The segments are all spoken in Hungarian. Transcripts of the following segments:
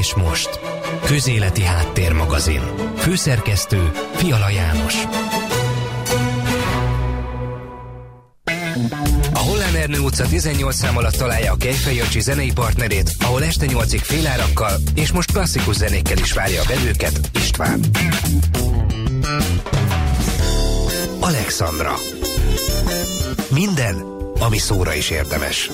És most, Közéleti Háttérmagazin. Főszerkesztő Fiala János. A Hollán Ernő utca 18 szám alatt találja a Kejfej Jancsi zenei partnerét, ahol este 8-ig félárakkal és most klasszikus zenékkel is várja a vevőket István. Alexandra. Minden, ami szóra is érdemes.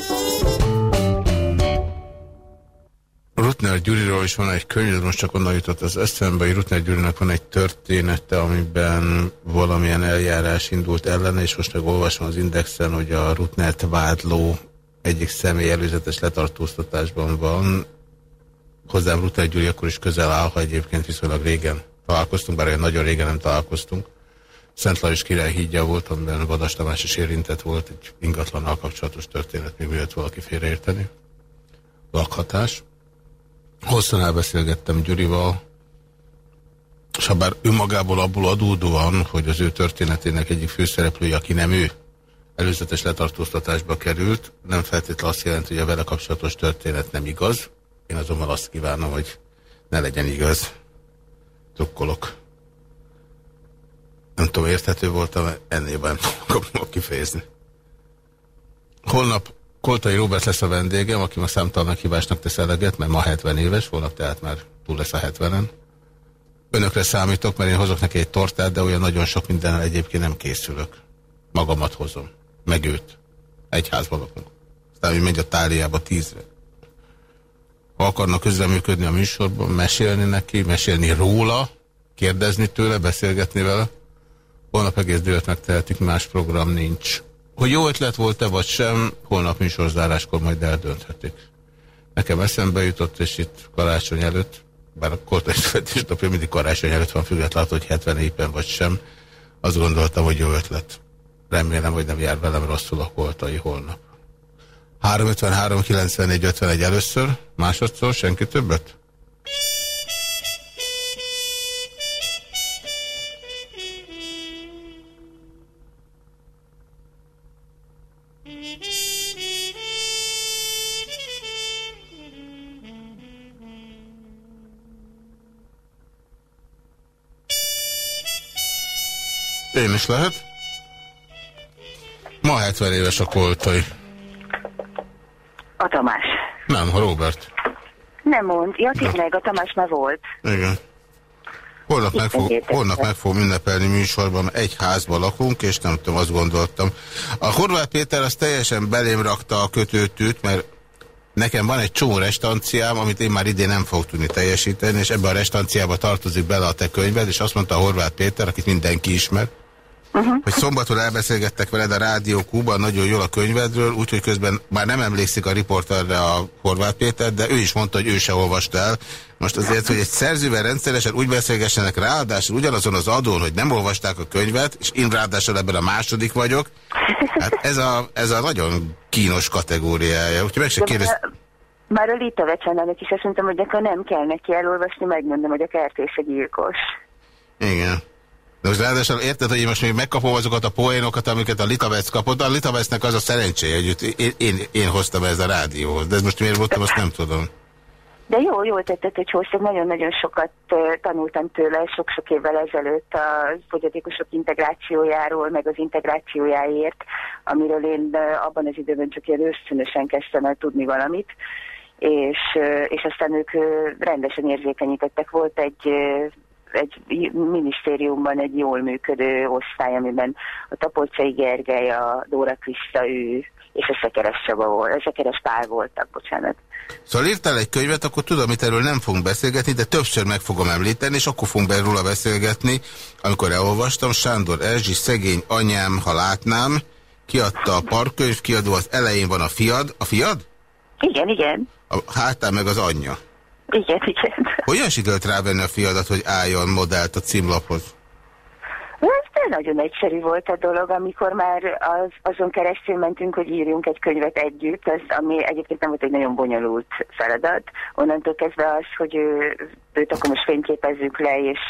Rutner Gyuriról is van egy könyv, most csak onnan jutott az eszembe, hogy Rutner Gyurinak van egy története, amiben valamilyen eljárás indult ellene, és most meg olvasom az Indexen, hogy a Rutnert vádló egyik személy előzetes letartóztatásban van. Hozzám Rutner Gyuri akkor is közel áll, ha egyébként viszonylag régen találkoztunk, bár olyan nagyon régen nem találkoztunk. Szent Lajos király hídja volt, amiben Vadas Tamás is érintett volt, egy ingatlannal kapcsolatos történet, még miért valaki félreérteni. Lakhatás. Hosszan elbeszélgettem Gyurival, és ha bár önmagából abból adódóan, hogy az ő történetének egyik főszereplője, aki nem ő, előzetes letartóztatásba került, nem feltétlenül azt jelenti, hogy a vele kapcsolatos történet nem igaz. Én azonban azt kívánom, hogy ne legyen igaz. Tukkolok. Nem tudom, érthető voltam, ennél nem tudom kifejezni. Holnap Koltai Robert lesz a vendégem, aki ma számtalan meghívásnak tesz eleget, mert ma 70 éves, holnap tehát már túl lesz a 70-en. Önökre számítok, mert én hozok neki egy tortát, de olyan nagyon sok minden egyébként nem készülök. Magamat hozom. Meg őt. Egy házban lakunk. Aztán, hogy megy a táliába tízre. Ha akarnak közreműködni a műsorban, mesélni neki, mesélni róla, kérdezni tőle, beszélgetni vele, holnap egész délet megtehetik, más program nincs. Hogy jó ötlet volt-e vagy sem, holnap műsorzáráskor majd eldönthetik. Nekem eszembe jutott, és itt karácsony előtt, bár a kortai születésnapja mindig karácsony előtt van függetlenül, hogy 70 éppen vagy sem, azt gondoltam, hogy jó ötlet. Remélem, hogy nem jár velem rosszul a koltai holnap. 353 94 51 először, másodszor, senki többet? Én is lehet. Ma 70 éves a koltai. A Tamás. Nem, a Robert. Nem mond. Ja, tényleg, a Tamás már volt. Igen. Holnap meg, fog, holnap meg fog ünnepelni műsorban, egy házban lakunk, és nem tudom, azt gondoltam. A Horváth Péter az teljesen belém rakta a kötőtűt, mert nekem van egy csomó restanciám, amit én már idén nem fogok tudni teljesíteni, és ebbe a restanciába tartozik bele a te könyved, és azt mondta a Horváth Péter, akit mindenki ismer, -huh. Hogy szombaton elbeszélgettek veled a Rádió Kuban nagyon jól a könyvedről, úgyhogy közben már nem emlékszik a riporterre a Horváth Péter, de ő is mondta, hogy ő se olvasta el. Most azért, hogy egy szerzővel rendszeresen úgy beszélgessenek ráadásul ugyanazon az adón, hogy nem olvasták a könyvet, és én ráadásul ebben a második vagyok, hát ez a, ez a nagyon kínos kategóriája. Úgyhogy meg se kérdez... Már a Lita Vecsenának is azt mondtam, hogy akkor nem kell neki elolvasni, megmondom, hogy a kertése gyilkos. Igen. De most ráadásul érted, hogy én most még megkapom azokat a poénokat, amiket a Litavec kapott. A Litavecnek az a szerencséje, hogy én, én, én hoztam ez a rádióhoz. De ez most miért voltam, azt nem tudom. De jó, jól tetted, hogy hoztad. Nagyon-nagyon sokat tanultam tőle sok-sok évvel ezelőtt a fogyatékosok integrációjáról, meg az integrációjáért, amiről én abban az időben csak ilyen ösztönösen kezdtem el tudni valamit. És, és aztán ők rendesen érzékenyítettek. Volt egy egy minisztériumban egy jól működő osztály, amiben a Tapolcsai Gergely, a Dóra Krista, ő és a Szekeres Csaba volt, a Szekeres Pál voltak, bocsánat. Szóval írtál egy könyvet, akkor tudom, hogy erről nem fogunk beszélgetni, de többször meg fogom említeni, és akkor fogunk be róla beszélgetni. Amikor elolvastam, Sándor Erzsi, szegény anyám, ha látnám, kiadta a parkönyv, kiadó az elején van a fiad. A fiad? Igen, igen. A hátán meg az anyja. Igen, igen. Hogyan sikerült rávenni a fiadat, hogy álljon modellt a címlaphoz? Ez nagyon egyszerű volt a dolog, amikor már az, azon keresztül mentünk, hogy írjunk egy könyvet együtt, az, ami egyébként nem volt egy nagyon bonyolult feladat. Onnantól kezdve az, hogy ő, őt akkor most fényképezzük le, és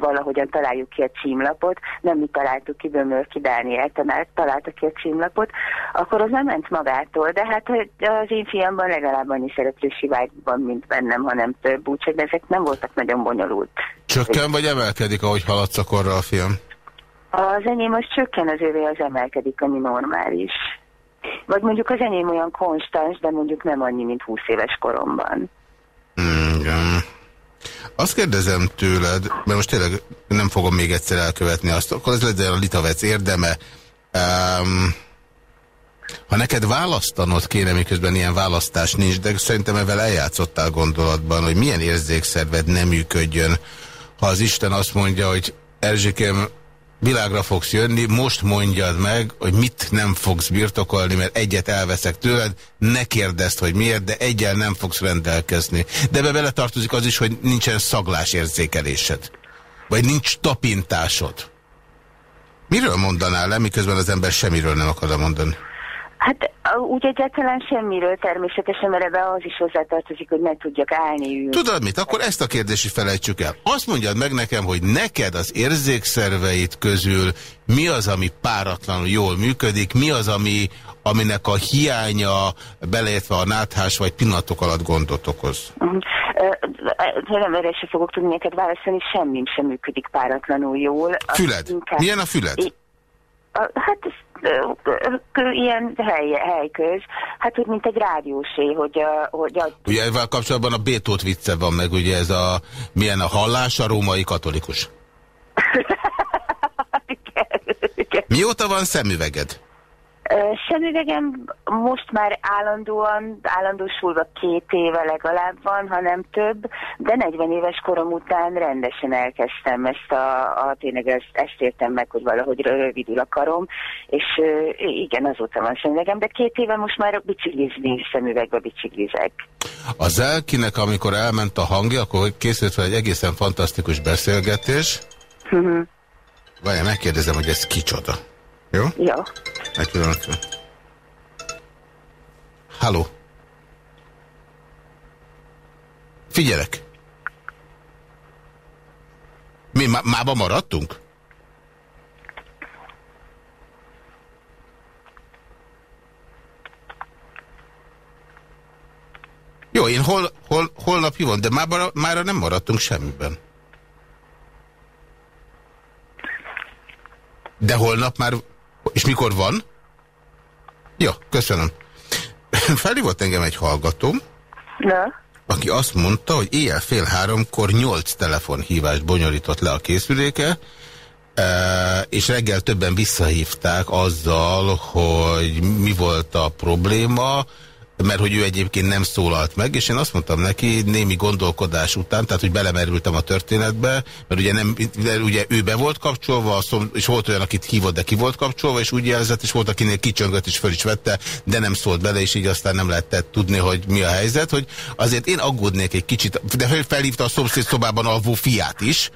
valahogyan találjuk ki a címlapot, nem mi találtuk ki, Bömölki Dániel találta ki a címlapot, akkor az nem ment magától, de hát az én fiamban legalább annyi szereplősi vágyban, mint bennem, hanem több, úgyhogy ezek nem voltak nagyon bonyolult. Csökken vagy emelkedik, ahogy haladsz a fiam? Az enyém az csökken, az ővé az emelkedik, ami normális. Vagy mondjuk az enyém olyan konstans, de mondjuk nem annyi, mint 20 éves koromban. Mm, igen. Azt kérdezem tőled, mert most tényleg nem fogom még egyszer elkövetni azt, akkor ez legyen a litavec érdeme. Um, ha neked választanod kéne, miközben ilyen választás nincs, de szerintem ezzel eljátszottál gondolatban, hogy milyen érzékszerved nem működjön, ha az Isten azt mondja, hogy Erzsikem, világra fogsz jönni, most mondjad meg, hogy mit nem fogsz birtokolni, mert egyet elveszek tőled, ne kérdezd, hogy miért, de egyel nem fogsz rendelkezni. De be bele az is, hogy nincsen szaglás-érzékelésed. Vagy nincs tapintásod. Miről mondanál le, miközben az ember semmiről nem akar mondani? Hát úgy egyáltalán semmiről természetesen, mert ebbe az is hozzátartozik, hogy ne tudjak állni. Ül. Tudod mit? Akkor ezt a kérdést is felejtsük el. Azt mondjad meg nekem, hogy neked az érzékszerveit közül mi az, ami páratlanul jól működik, mi az, ami, aminek a hiánya, beleértve a náthás vagy pillanatok alatt gondot okoz? Uh -huh. Nem, erre se fogok tudni neked válaszolni, semmi sem működik páratlanul jól. Füled? Inkább... Milyen a füled? I Hát ilyen hely, helyköz, hát úgy, mint egy rádiósé, hogy... hogy a... Ugye ezzel kapcsolatban a Bétót vicce van meg, ugye ez a, milyen a hallás, a római katolikus. Mióta van szemüveged? Szemüvegem most már állandóan, állandósulva két éve legalább van, hanem több, de 40 éves korom után rendesen elkezdtem ezt a, a tényleg ezt, ezt értem meg, hogy valahogy rövidül a karom, és igen, azóta van szemüvegem, de két éve most már biciklizni szemüvegbe biciklizek. Az elkinek, amikor elment a hangja, akkor készült fel egy egészen fantasztikus beszélgetés. Uh. -huh. Várjál, megkérdezem, hogy ez kicsoda. Jó? Jó. Egy pillanatra. Halló. Figyelek. Mi má mába maradtunk? Jó, én hol, hol, holnap hívom, de mára, mára nem maradtunk semmiben. De holnap már és mikor van? Ja, köszönöm. Felhívott engem egy hallgatóm, Na? aki azt mondta, hogy éjjel fél háromkor nyolc telefonhívást bonyolított le a készüléke, e, és reggel többen visszahívták azzal, hogy mi volt a probléma, mert hogy ő egyébként nem szólalt meg, és én azt mondtam neki némi gondolkodás után, tehát hogy belemerültem a történetbe, mert ugye, nem, ugye ő be volt kapcsolva, és volt olyan, akit hívott, de ki volt kapcsolva, és úgy jelzett, és volt, akinél kicsöngött, és föl is vette, de nem szólt bele, és így aztán nem lehetett tudni, hogy mi a helyzet, hogy azért én aggódnék egy kicsit, de felhívta a szomszéd szobában alvó fiát is,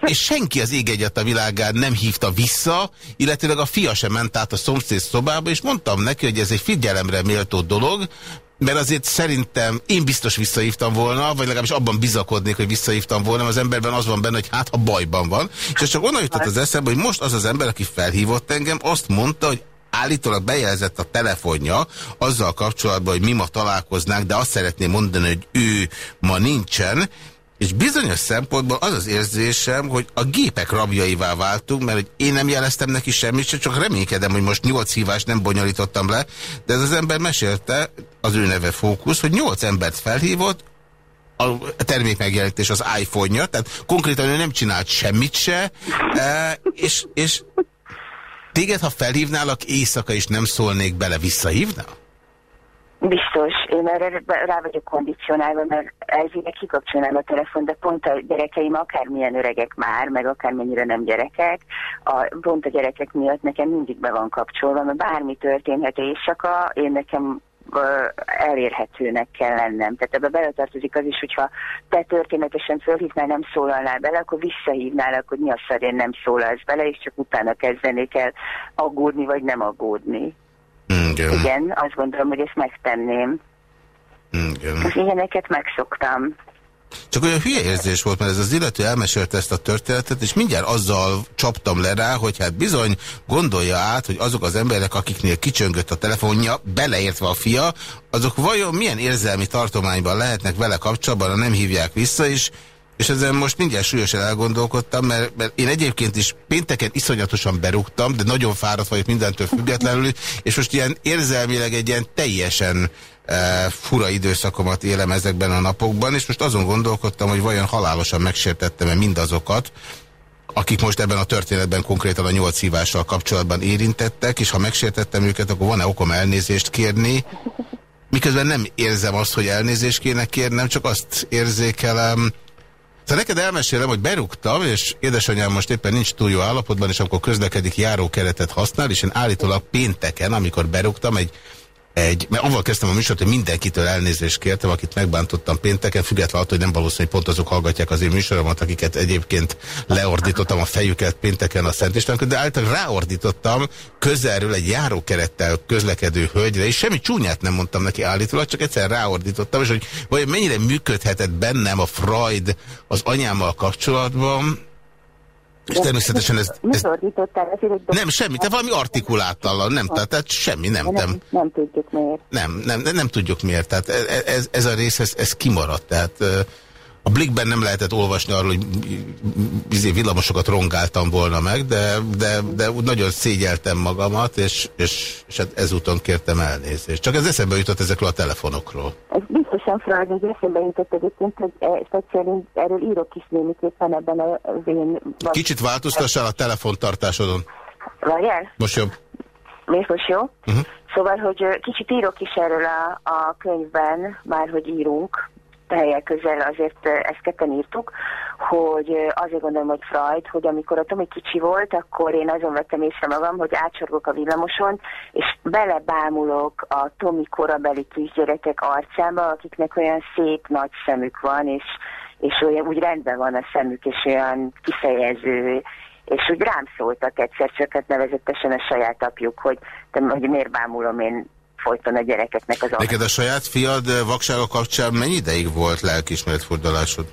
és senki az ég egyet a világán nem hívta vissza, illetőleg a fia sem ment át a szomszéd szobába, és mondtam neki, hogy ez egy figyelemre méltó dolog, mert azért szerintem én biztos visszahívtam volna, vagy legalábbis abban bizakodnék, hogy visszahívtam volna, az emberben az van benne, hogy hát ha bajban van. És csak onnan jutott az eszembe, hogy most az az ember, aki felhívott engem, azt mondta, hogy állítólag bejelzett a telefonja azzal kapcsolatban, hogy mi ma találkoznánk, de azt szeretném mondani, hogy ő ma nincsen, és bizonyos szempontból az az érzésem, hogy a gépek rabjaivá váltunk, mert én nem jeleztem neki semmit, csak reménykedem, hogy most nyolc hívást nem bonyolítottam le, de ez az ember mesélte, az ő neve Fókusz, hogy nyolc embert felhívott, a termék megjelenítés az iPhone-ja, tehát konkrétan ő nem csinált semmit se, e, és, és téged, ha felhívnálak éjszaka és nem szólnék bele, visszahívnál? Biztos, én erre rá vagyok kondicionálva, mert elvileg kikapcsolnám a telefon, de pont a gyerekeim akármilyen öregek már, meg akármennyire nem gyerekek, a, pont a gyerekek miatt nekem mindig be van kapcsolva, mert bármi történhet éjszaka, én nekem elérhetőnek kell lennem. Tehát ebbe beletartozik az is, hogyha te történetesen fölhívnál, nem szólalnál bele, akkor visszahívnál, akkor mi a szarén nem szólalsz bele, és csak utána kezdenék el aggódni, vagy nem aggódni. Igen. Igen, azt gondolom, hogy ezt megtenném. Igen. Az ilyeneket megszoktam. Csak olyan hülye érzés volt, mert ez az illető elmesélte ezt a történetet, és mindjárt azzal csaptam le rá, hogy hát bizony gondolja át, hogy azok az emberek, akiknél kicsöngött a telefonja, beleértve a fia, azok vajon milyen érzelmi tartományban lehetnek vele kapcsolatban, ha nem hívják vissza is, és ezen most mindjárt súlyosan elgondolkodtam, mert, mert én egyébként is pénteken iszonyatosan berúgtam, de nagyon fáradt vagyok mindentől függetlenül, és most ilyen érzelmileg egy ilyen teljesen e, fura időszakomat élem ezekben a napokban, és most azon gondolkodtam, hogy vajon halálosan megsértettem-e mindazokat, akik most ebben a történetben konkrétan a nyolc hívással kapcsolatban érintettek, és ha megsértettem őket, akkor van-e okom elnézést kérni, miközben nem érzem azt, hogy elnézést kéne kérnem, csak azt érzékelem, Szóval neked elmesélem, hogy berúgtam, és édesanyám most éppen nincs túl jó állapotban, és akkor közlekedik járókeretet használ, és én állítólag pénteken, amikor berúgtam, egy egy, mert avval kezdtem a műsort, hogy mindenkitől elnézést kértem, akit megbántottam pénteken, függetlenül attól, hogy nem valószínű, hogy pont azok hallgatják az én műsoromat, akiket egyébként leordítottam a fejüket pénteken a Szent István, de általában ráordítottam közelről egy járókerettel közlekedő hölgyre, és semmi csúnyát nem mondtam neki állítólag, csak egyszer ráordítottam, és hogy vajon mennyire működhetett bennem a Freud az anyámmal kapcsolatban, és természetesen ez... ez nem, semmi, te valami artikuláttal, nem, tehát, tehát semmi, nem. Nem, nem, tudjuk miért. Nem, nem, nem, tudjuk miért, tehát ez, ez, ez a rész, ez, ez kimaradt, tehát a Blikben nem lehetett olvasni arról, hogy izé villamosokat rongáltam volna meg, de, de, de nagyon szégyeltem magamat, és, és, és hát ezúton kértem elnézést. Csak ez eszembe jutott ezekről a telefonokról. Ez biztosan hogy eszembe jutott egyébként, hogy ezt egyszerűen erről írok is némiképpen ebben az én... Kicsit változtassál a telefontartásodon. Várjál? Most jobb. Miért most jó? Uh -huh. Szóval, hogy kicsit írok is erről a, a könyvben, már hogy írunk, helyek közel azért ezt ketten írtuk, hogy azért gondolom, hogy Freud, hogy amikor a Tomi kicsi volt, akkor én azon vettem észre magam, hogy átsorgok a villamoson, és belebámulok a Tomi korabeli kisgyerekek arcába, akiknek olyan szép nagy szemük van, és, és olyan úgy rendben van a szemük, és olyan kifejező, és úgy rám szóltak egyszer, csak hát nevezetesen a saját apjuk, hogy, hogy miért bámulom én folyton a gyerekeknek az Neked a saját fiad eh, vaksága kapcsán mennyi ideig volt lelkismeretfordulásod?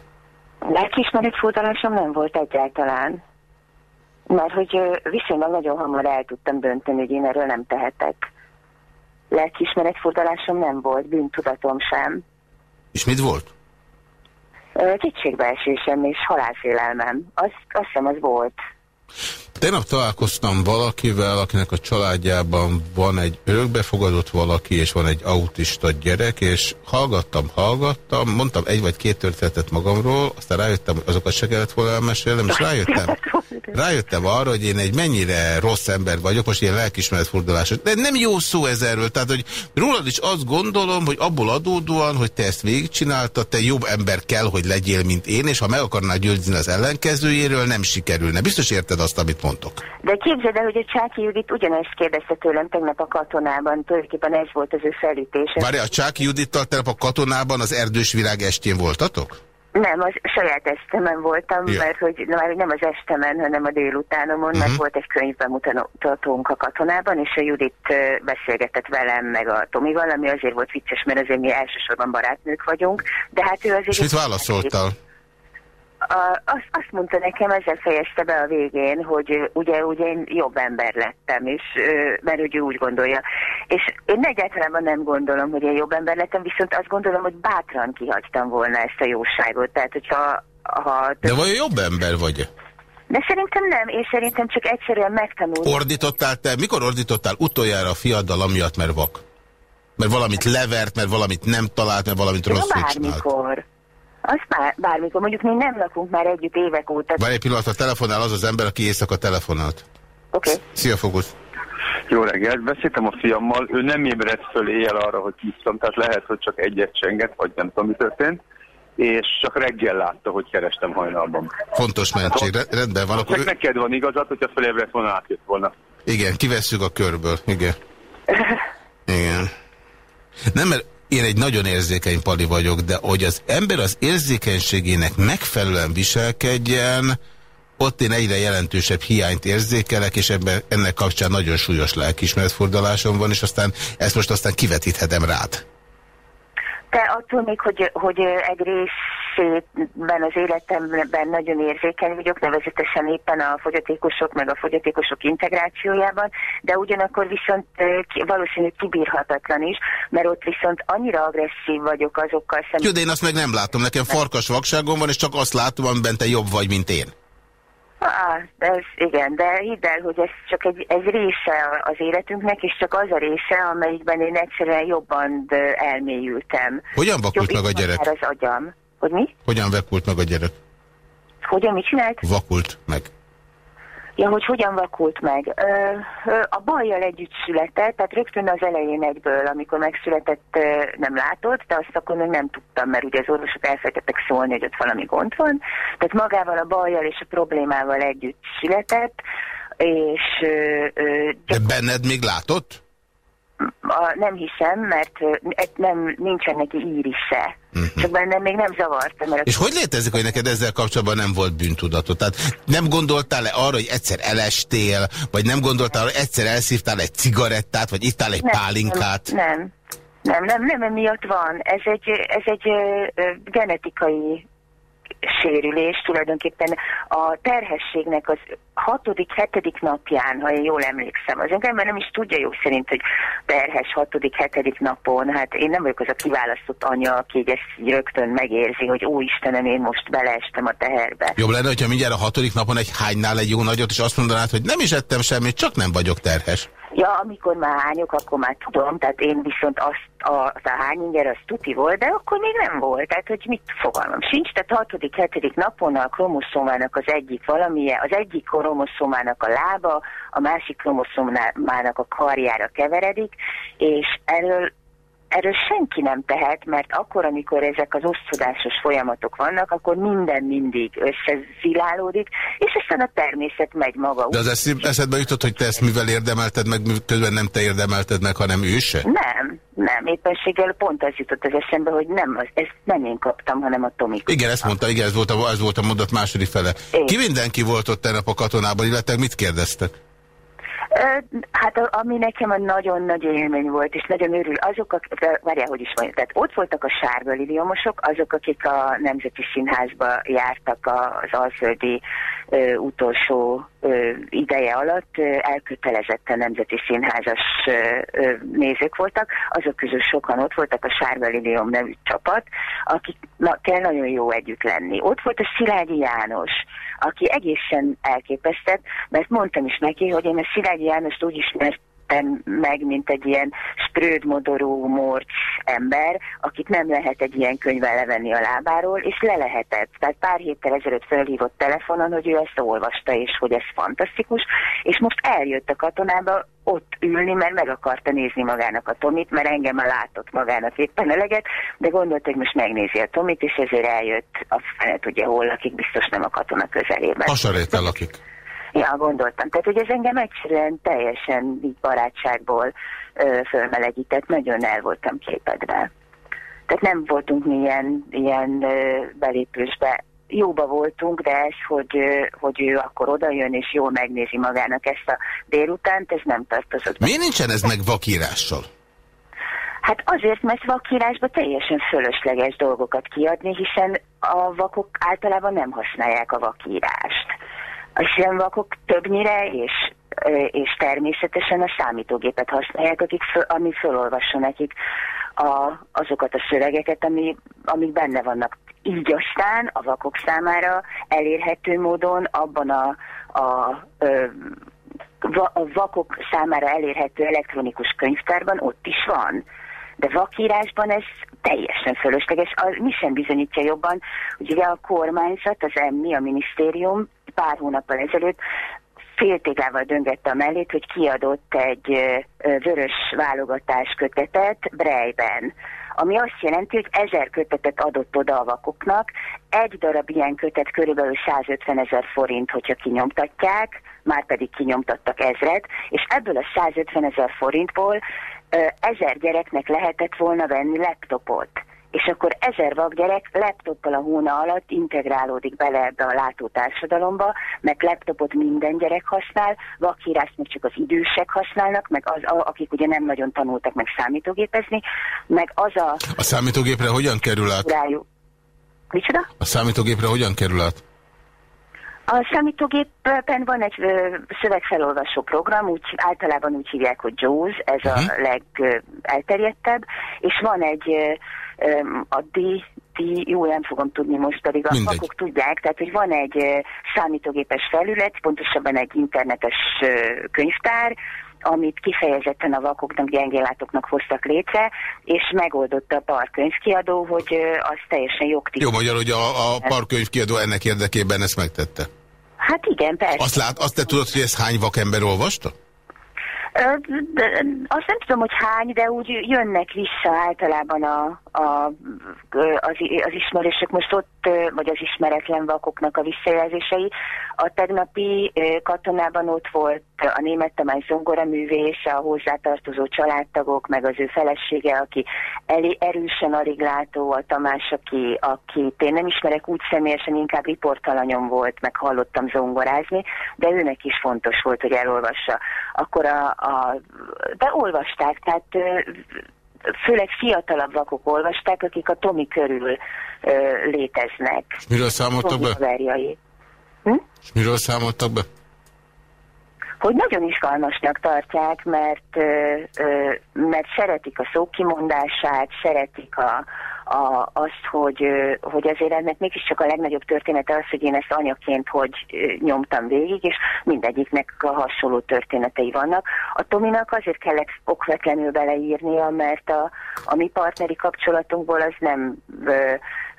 Lelkismeretfordulásom nem volt egyáltalán. Mert hogy viszonylag nagyon hamar el tudtam dönteni, hogy én erről nem tehetek. Lelkismeretfordulásom nem volt, bűntudatom sem. És mit volt? Kétségbeesésem és halálfélelmem. Azt, azt hiszem, az volt. Tegnap találkoztam valakivel, akinek a családjában van egy örökbefogadott valaki, és van egy autista gyerek, és hallgattam, hallgattam, mondtam egy vagy két történetet magamról, aztán rájöttem, hogy azokat se kellett volna elmesélnem, és rájöttem, rájöttem arra, hogy én egy mennyire rossz ember vagyok, most ilyen lelkismeretfordulás. De nem jó szó ez erről, tehát, hogy rólad is azt gondolom, hogy abból adódóan, hogy te ezt végigcsináltad, te jobb ember kell, hogy legyél, mint én, és ha meg akarnál győzni az ellenkezőjéről, nem sikerülne. Biztos érted azt, amit mondok. De képzeld el, hogy a Csáki Judit ugyanezt kérdezte tőlem tegnap a katonában, tulajdonképpen ez volt az ő felütése. Várj, a Csáki Judittal tegnap a katonában az erdős virág estjén voltatok? Nem, az saját estemen voltam, ja. mert hogy már nem az estemen, hanem a délutánomon, uh -huh. mert mhm. volt egy könyvbemutatónk a katonában, és a Judit beszélgetett velem, meg a Tomival, ami azért volt vicces, mert azért mi elsősorban barátnők vagyunk, de hát ő azért... És mit válaszoltál? A, azt, azt mondta nekem, ezzel fejezte be a végén, hogy ugye, ugye én jobb ember lettem, és, mert hogy ő úgy gondolja. És én egyáltalán nem gondolom, hogy én jobb ember lettem, viszont azt gondolom, hogy bátran kihagytam volna ezt a jóságot. Tehát, hogyha... Ha De vajon jobb ember vagy? De szerintem nem, és szerintem csak egyszerűen megtanultam. Ordítottál te? Mikor ordítottál utoljára a fiaddal, amiatt, mert vak? Mert valamit levert, mert valamit nem talált, mert valamit rosszul csinált? Azt már bármikor, mondjuk mi nem lakunk már együtt évek óta. Várj egy pillanatra, telefonál az az ember, aki éjszaka telefonált. Oké. Okay. Szia, Fogusz. Jó reggelt, beszéltem a fiammal, ő nem ébredt föl éjjel arra, hogy hívtam, tehát lehet, hogy csak egyet csenget, vagy nem tudom, mi történt, és csak reggel látta, hogy kerestem hajnalban. Fontos mentség, hát, rendben van. Akkor csak ő... neked van igazat, hogyha felébredt volna, átjött volna. Igen, kivesszük a körből, igen. igen. Nem, mert én egy nagyon érzékeny pali vagyok, de hogy az ember az érzékenységének megfelelően viselkedjen, ott én egyre jelentősebb hiányt érzékelek, és ebben, ennek kapcsán nagyon súlyos lelkismeretfordalásom van, és aztán ezt most aztán kivetíthetem rád. Te attól még, hogy, hogy egy részében az életemben nagyon érzékeny vagyok, nevezetesen éppen a fogyatékosok meg a fogyatékosok integrációjában, de ugyanakkor viszont valószínű kibírhatatlan is, mert ott viszont annyira agresszív vagyok azokkal szemben. Jó, de én azt meg nem látom. Nekem farkas vakságom van, és csak azt látom, amiben te jobb vagy, mint én. Ah, ez, igen, de hidd el, hogy ez csak egy, egy része az életünknek, és csak az a része, amelyikben én egyszerűen jobban elmélyültem. Hogyan vakult meg a gyerek? Az agyam. Hogy mi? Hogyan vakult meg a gyerek? Hogyan, mit csinált? Vakult meg. Ja, hogy hogyan vakult meg? A bajjal együtt született, tehát rögtön az elején egyből, amikor megszületett, nem látott, de azt akkor még nem tudtam, mert ugye az orvosok elfelejtettek szólni, hogy ott valami gond van. Tehát magával a bajjal és a problémával együtt született, és... Ö, ö, de benned még látott? A, nem hiszem, mert nem, nincsen neki írise. Uh -huh. Csak bennem még nem zavarta. Mert És hogy létezik, hogy neked ezzel kapcsolatban nem volt bűntudatod? Tehát nem gondoltál-e arra, hogy egyszer elestél, vagy nem gondoltál, hogy egyszer elszívtál egy cigarettát, vagy ittál egy nem, pálinkát? Nem, nem, nem, nem, nem miatt van. Ez egy, ez egy genetikai sérülés tulajdonképpen a terhességnek az hatodik, hetedik napján, ha én jól emlékszem, az ember nem is tudja jó szerint, hogy terhes hatodik, hetedik napon, hát én nem vagyok az a kiválasztott anya, aki ezt rögtön megérzi, hogy ó Istenem, én most beleestem a teherbe. Jobb lenne, hogyha mindjárt a hatodik napon egy hánynál egy jó nagyot, és azt mondanád, hogy nem is ettem semmit, csak nem vagyok terhes. Ja, amikor már hányok, akkor már tudom, tehát én viszont azt a, a hányinger az tuti volt, de akkor még nem volt, tehát hogy mit fogalmam sincs, tehát hatodik, hetedik napon a kromoszomának az egyik valamilyen, az egyik kromoszomának a lába, a másik kromoszomának a karjára keveredik, és erről erről senki nem tehet, mert akkor, amikor ezek az osztodásos folyamatok vannak, akkor minden mindig összezilálódik, és aztán a természet megy maga. De az eszedbe jutott, hogy te ezt mivel érdemelted meg, közben nem te érdemelted meg, hanem ő se? Nem, nem, éppenséggel pont az jutott az eszembe, hogy nem, az, ezt nem én kaptam, hanem a Tomi. Igen, ezt mondta, igen, ez volt a, ez volt a mondat második fele. Én. Ki mindenki volt ott tegnap a katonában, illetve mit kérdeztek? Hát ami nekem a nagyon nagy élmény volt, és nagyon örül, azok, akik, várjál, hogy is mondja, tehát ott voltak a sárga liliomosok, azok, akik a Nemzeti Színházba jártak az alföldi ö, utolsó ideje alatt, elkötelezetten Nemzeti Színházas nézők voltak, azok közül sokan ott voltak a Sárga Lilium nevű csapat, akik na, nagyon jó együtt lenni. Ott volt a Szilágyi János, aki egészen elképesztett, mert mondtam is neki, hogy én a Szilágyi Jánost úgy ismertem meg, mint egy ilyen spröd, modorú, morcs ember, akit nem lehet egy ilyen könyvvel levenni a lábáról, és le lehetett. Tehát pár héttel ezelőtt felhívott telefonon, hogy ő ezt olvasta, és hogy ez fantasztikus, és most eljött a katonába, ott ülni, mert meg akarta nézni magának a Tomit, mert engem már látott magának éppen eleget, de gondolta, hogy most megnézi a Tomit, és ezért eljött a fenet, ugye hol lakik, biztos nem a katona közelében. Hasarétel lakik. Ja, gondoltam. Tehát, hogy ez engem egyszerűen teljesen így barátságból ö, fölmelegített, nagyon el voltam képedve. Tehát nem voltunk mi ilyen, ilyen ö, belépősbe jóba voltunk, de ez, hogy, hogy ő akkor odajön és jól megnézi magának ezt a délutánt, ez nem tartozott. Miért nincsen ez meg vakírással? Hát azért, mert vakírásban teljesen fölösleges dolgokat kiadni, hiszen a vakok általában nem használják a vakírást. A vakok többnyire és, és természetesen a számítógépet használják, akik föl, ami fölolvassa nekik a, azokat a szövegeket, ami, amik benne vannak így aztán a vakok számára elérhető módon abban a, a, a, a vakok számára elérhető elektronikus könyvtárban ott is van. De vakírásban ez teljesen fölösleges. Mi sem bizonyítja jobban, hogy ugye a kormányzat, az emmi, a minisztérium pár hónappal ezelőtt féltéglával döngette a mellét, hogy kiadott egy vörös válogatás kötetet Brejben. Ami azt jelenti, hogy ezer kötetet adott oda a vakoknak, egy darab ilyen kötet körülbelül 150 ezer forint, hogyha kinyomtatják, már pedig kinyomtattak ezret, és ebből a 150 ezer forintból ezer gyereknek lehetett volna venni laptopot és akkor ezer vakgyerek laptoppal a hóna alatt integrálódik bele ebbe a látótársadalomba, mert laptopot minden gyerek használ, vakírást meg csak az idősek használnak, meg az, akik ugye nem nagyon tanultak meg számítógépezni, meg az a... A számítógépre hogyan kerül át? Rájuk. Micsoda? A számítógépre hogyan kerül át? A számítógépen van egy szövegfelolvasó program, úgy, általában úgy hívják, hogy JAWS, ez uh -huh. a mhm. legelterjedtebb, és van egy a D, D, jó, nem fogom tudni most, pedig a vakok tudják, tehát hogy van egy számítógépes felület, pontosabban egy internetes könyvtár, amit kifejezetten a vakoknak, gyengéllátóknak hoztak létre, és megoldotta a parkönyvkiadó, hogy az teljesen jogtisztán. Jó, magyar, hogy a, a parkönyvkiadó ennek érdekében ezt megtette? Hát igen, persze. Azt, lát, azt te tudod, hogy ez hány vakember olvasta? Azt nem tudom, hogy hány, de úgy jönnek vissza általában a, a, az, az ismerősök. Most ott, vagy az ismeretlen vakoknak a visszajelzései. A tegnapi katonában ott volt a német Tamás zongoraművész, a hozzátartozó családtagok, meg az ő felesége, aki elé, erősen alig a Tamás, aki, akit én nem ismerek úgy személyesen, inkább riportalanyom volt, meg hallottam zongorázni, de őnek is fontos volt, hogy elolvassa. Akkor a, a de olvasták, tehát főleg fiatalabb vakok olvasták, akik a Tomi körül ö, léteznek. És miről számoltak be? Hm? És miről számoltak be? hogy nagyon izgalmasnak tartják, mert, mert szeretik a szókimondását, szeretik a, a, azt, hogy, hogy azért ennek mégiscsak a legnagyobb története az, hogy én ezt anyaként hogy nyomtam végig, és mindegyiknek a hasonló történetei vannak. A Tominak azért kellett okvetlenül beleírnia, mert a, a mi partneri kapcsolatunkból az nem ö,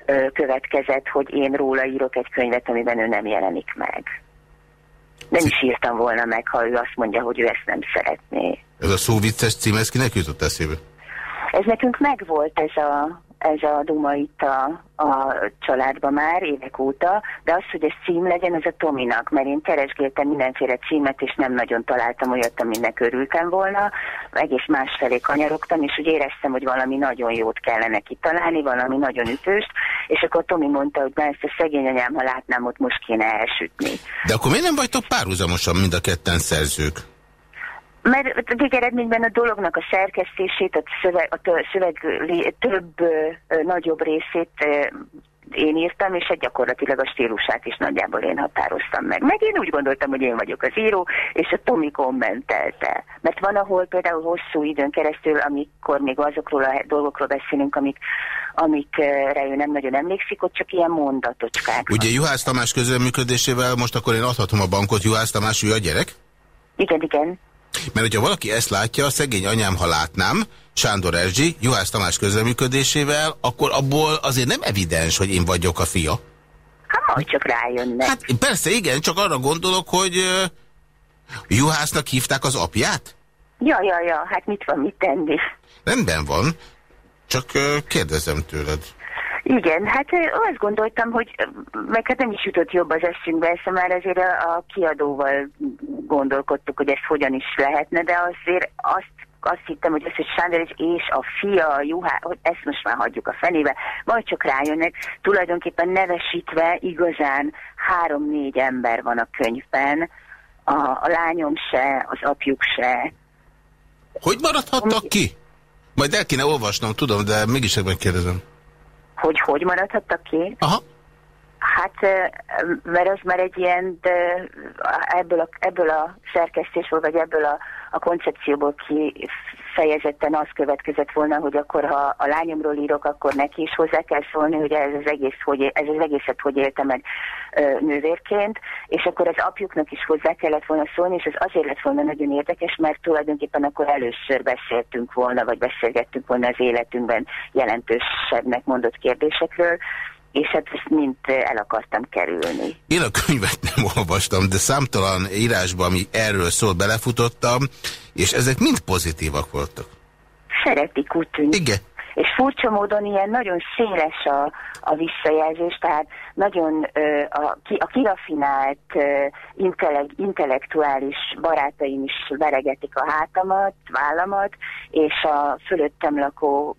ö, következett, hogy én róla írok egy könyvet, amiben ő nem jelenik meg. Nem is írtam volna meg, ha ő azt mondja, hogy ő ezt nem szeretné. Ez a szó vicces cím, ez kinek jutott eszébe? Ez nekünk megvolt ez a, ez a duma itt a, a családban már évek óta, de az, hogy ez cím legyen, az a Tominak, mert én keresgéltem mindenféle címet, és nem nagyon találtam olyat, aminek örültem volna, egész másfelé kanyarogtam, és úgy éreztem, hogy valami nagyon jót kellene kitalálni, valami nagyon ütőst, és akkor Tomi mondta, hogy na ezt a szegény anyám, ha látnám, ott most kéne elsütni. De akkor miért nem vagytok párhuzamosan mind a ketten szerzők? Mert végeredményben a dolognak a szerkesztését, a szöveg, a szöveg több nagyobb részét én írtam, és egy gyakorlatilag a stílusát is nagyjából én határoztam meg. Meg én úgy gondoltam, hogy én vagyok az író, és a Tomi kommentelte. Mert van, ahol például hosszú időn keresztül, amikor még azokról a dolgokról beszélünk, amik, amikre ő nem nagyon emlékszik, ott csak ilyen mondatocskák. Ugye Juhász Tamás közreműködésével most akkor én adhatom a bankot, Juhász Tamás, ő a gyerek? Igen, igen. Mert hogyha valaki ezt látja, a szegény anyám, ha látnám, Sándor Erzsi, Juhász Tamás közreműködésével, akkor abból azért nem evidens, hogy én vagyok a fia. Hát majd csak rájönnek. Hát persze, igen, csak arra gondolok, hogy uh, Juhásznak hívták az apját? Ja, ja, ja, hát mit van mit tenni? Rendben van, csak uh, kérdezem tőled. Igen, hát azt gondoltam, hogy meg hát nem is jutott jobb az eszünkbe, ezt már azért a, a kiadóval gondolkodtuk, hogy ezt hogyan is lehetne, de azért azt azt hittem, hogy ez, hogy Sándor és a fia, Juhá, hogy ezt most már hagyjuk a fenébe, majd csak rájönnek, tulajdonképpen nevesítve igazán három-négy ember van a könyvben, a, a lányom se, az apjuk se. Hogy maradhattak ki? Majd el kéne olvasnom, tudom, de mégis megkérdezem. Hogy hogy maradhattak ki? Aha. Hát, mert az már egy ilyen, de ebből a, ebből a szerkesztésből, vagy ebből a, a koncepcióból kifejezetten az következett volna, hogy akkor ha a lányomról írok, akkor neki is hozzá kell szólni, hogy ez az, egész, hogy, ez az egészet hogy élte meg ö, nővérként, és akkor az apjuknak is hozzá kellett volna szólni, és ez azért lett volna nagyon érdekes, mert tulajdonképpen akkor először beszéltünk volna, vagy beszélgettünk volna az életünkben jelentősebbnek mondott kérdésekről, és hát ezt mind el akartam kerülni. Én a könyvet nem olvastam, de számtalan írásban, ami erről szól, belefutottam, és ezek mind pozitívak voltak. Szeretik, úgy tűnik. Igen. És furcsa módon ilyen nagyon széles a, a visszajelzés, tehát nagyon a, a kirafinált, intellektuális barátaim is veregetik a hátamat, vállamat, és a fölöttem lakó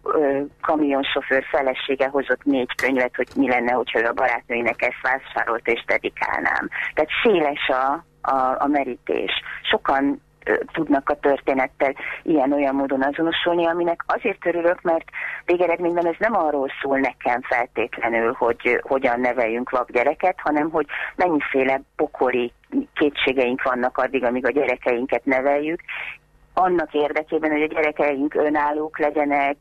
kamionsofőr felesége hozott négy könyvet, hogy mi lenne, hogyha a barátnőinek ezt vásárolt és dedikálnám. Tehát széles a, a, a merítés. Sokan tudnak a történettel ilyen-olyan módon azonosulni, aminek azért örülök, mert végeredményben ez nem arról szól nekem feltétlenül, hogy hogyan neveljünk vakgyereket, hanem hogy mennyiféle pokoli kétségeink vannak addig, amíg a gyerekeinket neveljük, annak érdekében, hogy a gyerekeink önállók legyenek,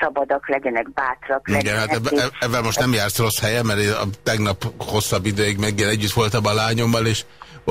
szabadak legyenek, bátrak legyenek. Igen, hát ebben ebbe most nem jársz rossz helyen, mert a tegnap hosszabb ideig meg együtt voltam a lányommal, és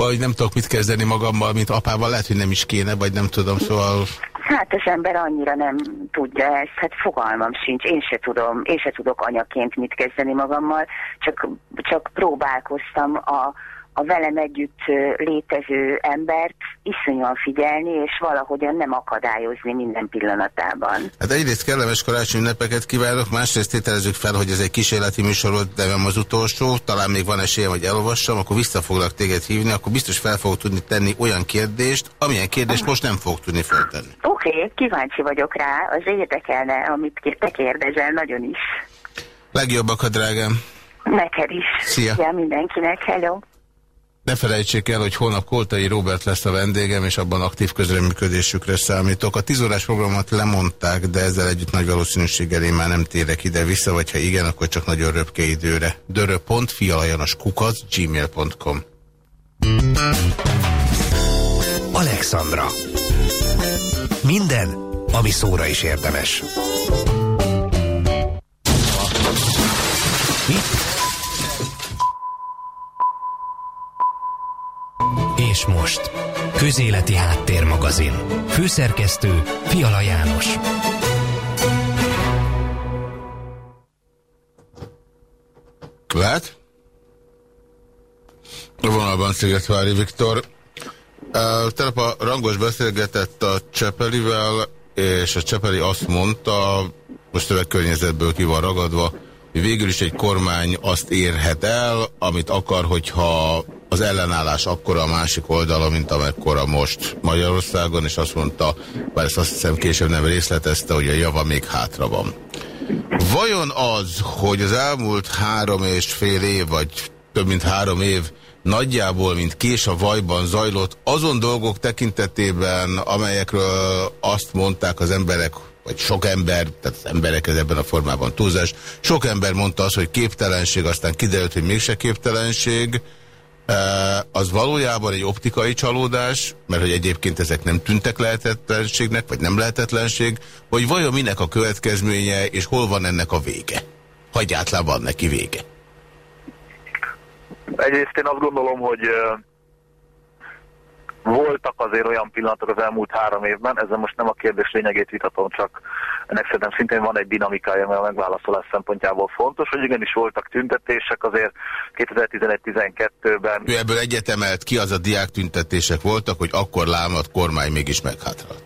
vagy nem tudok mit kezdeni magammal, mint apával, lehet, hogy nem is kéne, vagy nem tudom, szóval... Hát az ember annyira nem tudja ezt, hát fogalmam sincs, én se tudom, én se tudok anyaként mit kezdeni magammal, csak, csak próbálkoztam a, a velem együtt létező embert iszonyúan figyelni, és valahogyan nem akadályozni minden pillanatában. Hát egyrészt kellemes karácsony ünnepeket kívánok, másrészt tételezzük fel, hogy ez egy kísérleti műsor volt, de nem az utolsó, talán még van esélyem, hogy elolvassam, akkor vissza foglak téged hívni, akkor biztos fel fogok tudni tenni olyan kérdést, amilyen kérdést most nem fogok tudni feltenni. Oké, okay, kíváncsi vagyok rá, az érdekelne, amit te kérdezel, nagyon is. Legjobbakat, drágám! Neked is. Szia! Szia mindenkinek, hello! Ne felejtsék el, hogy holnap Koltai Robert lesz a vendégem, és abban aktív közreműködésükre számítok. A tíz órás programot lemondták, de ezzel együtt nagy valószínűséggel én már nem térek ide-vissza, vagy ha igen, akkor csak nagyon röpke időre. kukac gmail.com Alexandra Minden, ami szóra is érdemes. Mi? És most, Közéleti Háttérmagazin. Főszerkesztő Fiala János. Lehet? A vonalban Szigetvári Viktor. Telep a rangos beszélgetett a Csepelivel, és a Csepeli azt mondta, most környezetből ki van ragadva, végül is egy kormány azt érhet el, amit akar, hogyha az ellenállás akkora a másik oldala, mint amekkora most Magyarországon, és azt mondta, bár ezt azt hiszem később nem részletezte, hogy a java még hátra van. Vajon az, hogy az elmúlt három és fél év, vagy több mint három év nagyjából, mint kés a vajban zajlott, azon dolgok tekintetében, amelyekről azt mondták az emberek, vagy sok ember, tehát az emberek ebben a formában túlzás, sok ember mondta azt, hogy képtelenség, aztán kiderült, hogy mégse képtelenség, az valójában egy optikai csalódás, mert hogy egyébként ezek nem tűntek lehetetlenségnek, vagy nem lehetetlenség, vagy vajon minek a következménye, és hol van ennek a vége? Ha egyáltalán van neki vége. Egyrészt én azt gondolom, hogy voltak azért olyan pillanatok az elmúlt három évben, ezzel most nem a kérdés lényegét vitatom, csak ennek szerintem szintén van egy dinamikája, mert a megválaszolás szempontjából fontos, hogy igenis voltak tüntetések azért 2011-12-ben. Ő ebből egyetemelt ki az a diák tüntetések voltak, hogy akkor lámat kormány mégis meghátralt.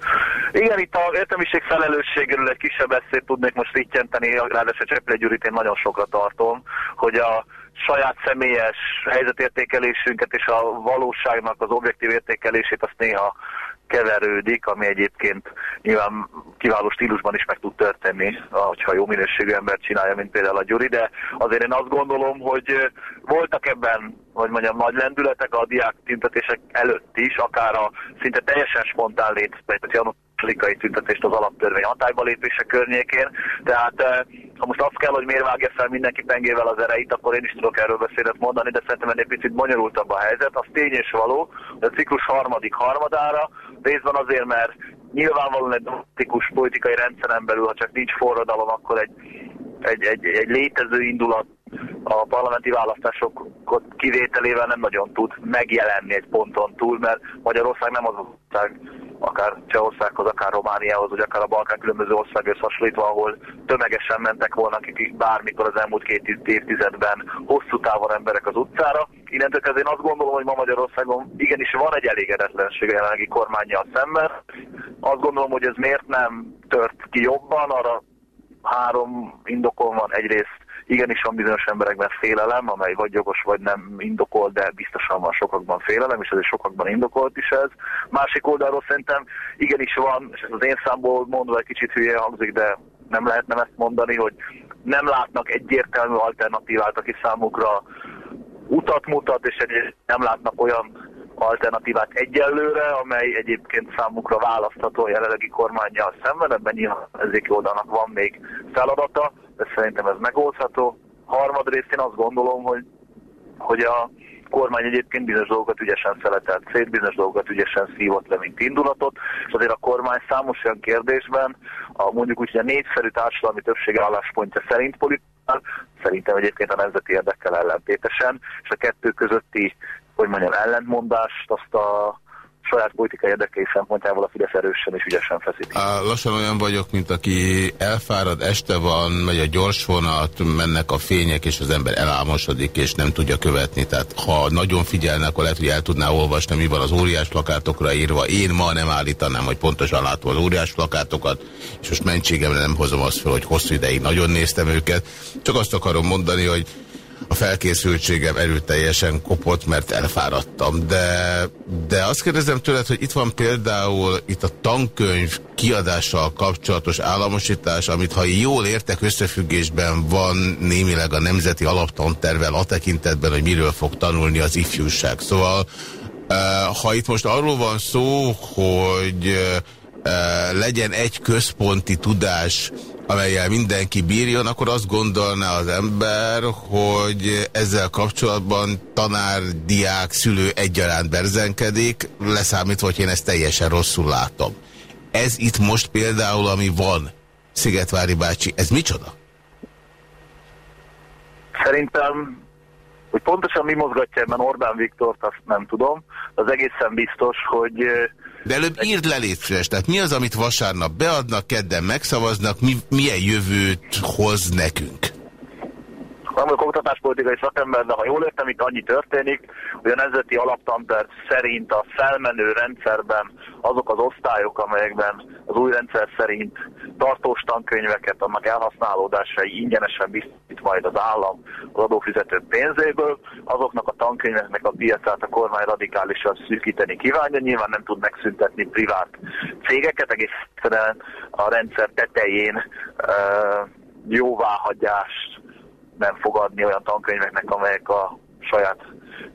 Igen, itt a értelmiség felelősségéről egy kisebb beszéd tudnék most rittyenteni, ráadásul Cseple Gyurit én nagyon sokra tartom, hogy a saját személyes helyzetértékelésünket és a valóságnak az objektív értékelését azt néha keverődik, ami egyébként nyilván kiváló stílusban is meg tud történni, hogyha jó minőségű ember csinálja, mint például a Gyuri, de azért én azt gondolom, hogy voltak ebben, hogy mondjam, nagy lendületek a diák tüntetések előtt is, akár a szinte teljesen spontán lét, politikai tüntetést az alaptörvény hatályba lépése környékén. Tehát eh, ha most azt kell, hogy miért vágja fel mindenki pengével az ereit, akkor én is tudok erről beszédet mondani, de szerintem ennél picit bonyolultabb a helyzet. Az tény és való, hogy a ciklus harmadik harmadára részben azért, mert nyilvánvalóan egy demokratikus politikai rendszeren belül, ha csak nincs forradalom, akkor egy, egy, egy, egy létező indulat a parlamenti választások kivételével nem nagyon tud megjelenni egy ponton túl, mert Magyarország nem az ország, akár Csehországhoz, akár Romániához, vagy akár a Balkán különböző országhoz hasonlítva, ahol tömegesen mentek volna akik bármikor az elmúlt két évtizedben hosszú távon emberek az utcára. Innentől kezdve én azt gondolom, hogy ma Magyarországon igenis van egy elégedetlenség a jelenlegi kormányjal szemben. Azt gondolom, hogy ez miért nem tört ki jobban, arra három indokon van. Egyrészt igenis van bizonyos emberekben félelem, amely vagy jogos, vagy nem indokolt, de biztosan van sokakban félelem, és ezért sokakban indokolt is ez. Másik oldalról szerintem igenis van, és ez az én számból mondva egy kicsit hülye hangzik, de nem lehetne ezt mondani, hogy nem látnak egyértelmű alternatívát, aki számukra utat mutat, és nem látnak olyan alternatívát egyelőre, amely egyébként számukra választható a jelenlegi kormányjal szemben, ebben nyilván ezek oldalnak van még feladata, de szerintem ez megoldható. Harmadrészt én azt gondolom, hogy, hogy a kormány egyébként bizonyos dolgokat ügyesen szeletelt szét, bizonyos dolgokat ügyesen szívott le, mint indulatot, és azért a kormány számos olyan kérdésben, a mondjuk úgy, hogy a népszerű társadalmi többség álláspontja szerint politikál, szerintem egyébként a nemzeti érdekkel ellentétesen, és a kettő közötti, hogy mondjam, ellentmondást azt a saját politikai érdekei szempontjából a Fidesz erősen és ügyesen feszíti. A, lassan olyan vagyok, mint aki elfárad, este van, megy a gyors vonat, mennek a fények, és az ember elálmosodik, és nem tudja követni. Tehát ha nagyon figyelnek, akkor lehet, hogy el tudná olvasni, mi van az óriás plakátokra írva. Én ma nem állítanám, hogy pontosan látom az óriás plakátokat, és most mentségemre nem hozom azt fel, hogy hosszú ideig nagyon néztem őket. Csak azt akarom mondani, hogy a felkészültségem erőteljesen kopott, mert elfáradtam. De, de azt kérdezem tőled, hogy itt van például itt a tankönyv kiadással kapcsolatos államosítás, amit ha jól értek összefüggésben van némileg a nemzeti alaptantervel a tekintetben, hogy miről fog tanulni az ifjúság. Szóval eh, ha itt most arról van szó, hogy eh, legyen egy központi tudás amelyel mindenki bírjon, akkor azt gondolná az ember, hogy ezzel kapcsolatban tanár, diák, szülő egyaránt berzenkedik, leszámítva, hogy én ezt teljesen rosszul látom. Ez itt most például, ami van, Szigetvári bácsi, ez micsoda? Szerintem, hogy pontosan mi mozgatja ebben Orbán Viktort, azt nem tudom. Az egészen biztos, hogy de előbb írd le, légy. Tehát mi az, amit vasárnap beadnak, kedden megszavaznak, mi, milyen jövőt hoz nekünk? Nem vagyok oktatáspolitikai szakember, de ha jól értem, itt annyi történik, hogy a Nemzeti Alaptanter szerint a felmenő rendszerben azok az osztályok, amelyekben az új rendszer szerint tartós tankönyveket, annak elhasználódásai ingyenesen biztosít majd az állam az adófizetők pénzéből, azoknak a tankönyveknek a piacát a kormány radikálisan szűkíteni kívánja. Nyilván nem tud megszüntetni privát cégeket, egész a rendszer tetején uh, nem fogadni olyan tankönyveknek, amelyek a saját